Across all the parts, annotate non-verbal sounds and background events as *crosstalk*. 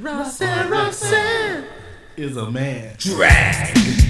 Roxanne, *laughs* Roxanne is a man. drag.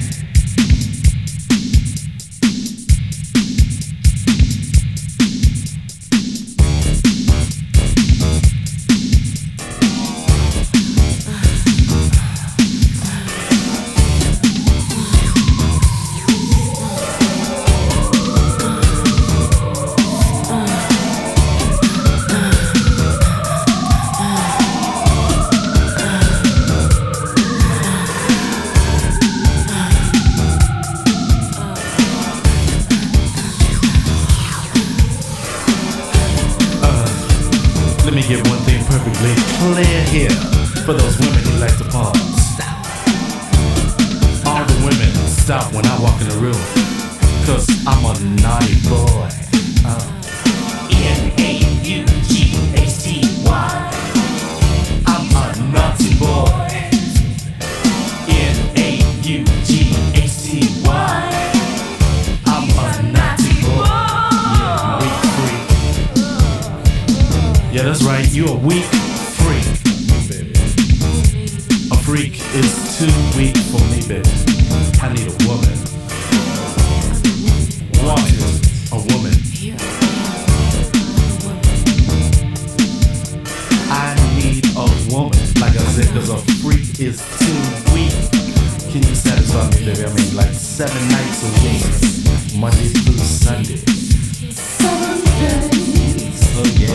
Perfectly clear here for those women who like to pause. All the women stop when I walk in the room. Cause I'm a naughty boy. N-A-U-G-H-T-Y. That's right. you're a weak freak. A freak is too weak for me, baby. I need a woman. Wanted a woman. I need a woman, like I said, cause a freak is too weak. Can you satisfy me, baby? I mean, like seven nights a week, Monday through Sunday. Oh yeah.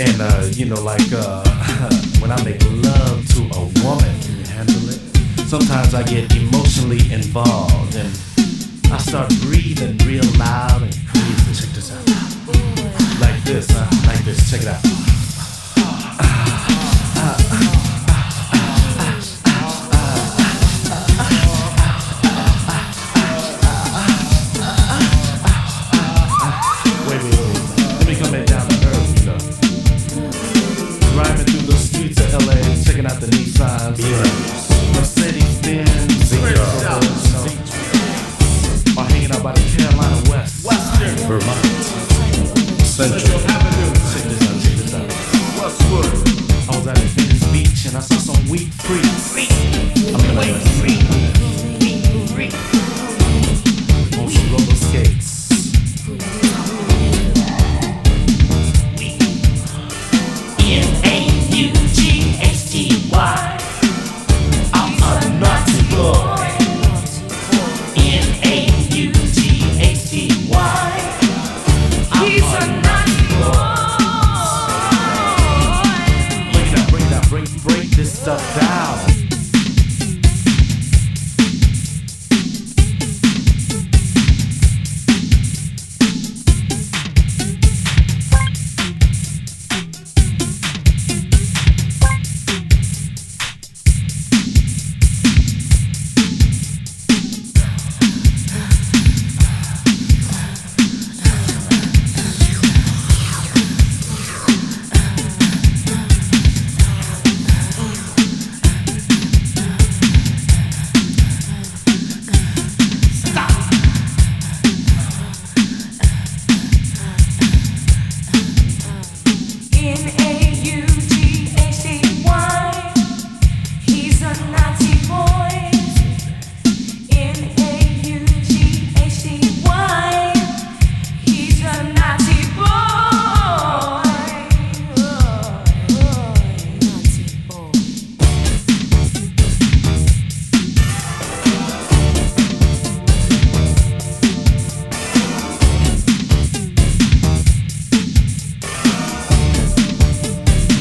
And uh, you know, like uh, *laughs* when I make love to a woman, can you handle it? Sometimes I get emotionally involved and I start breathing real loud and crazy. Check this out. Like this, huh? Like this. Check it out. Weak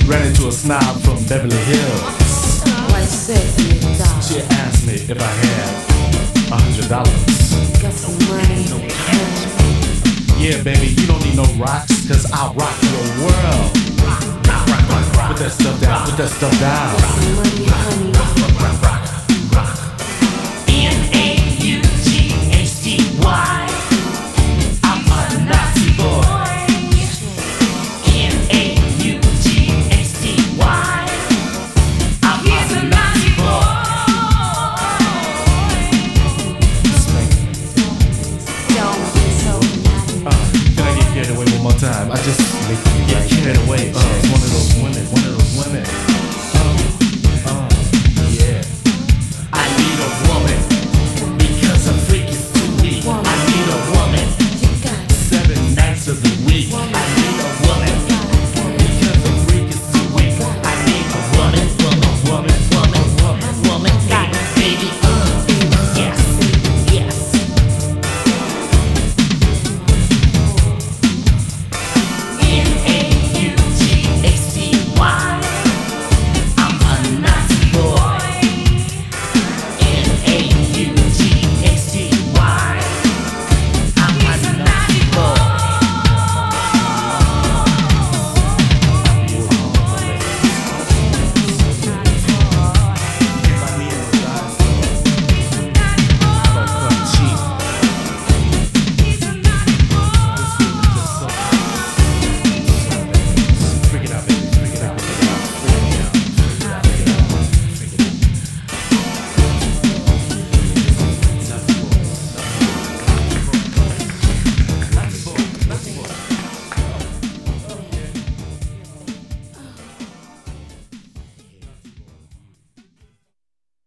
Ran into a snob from Beverly Hills. She asked me if I had a hundred dollars. Yeah, baby, you don't need no rocks, cause I'll rock your world. Put that stuff down, put that stuff down. N A U G H T Y.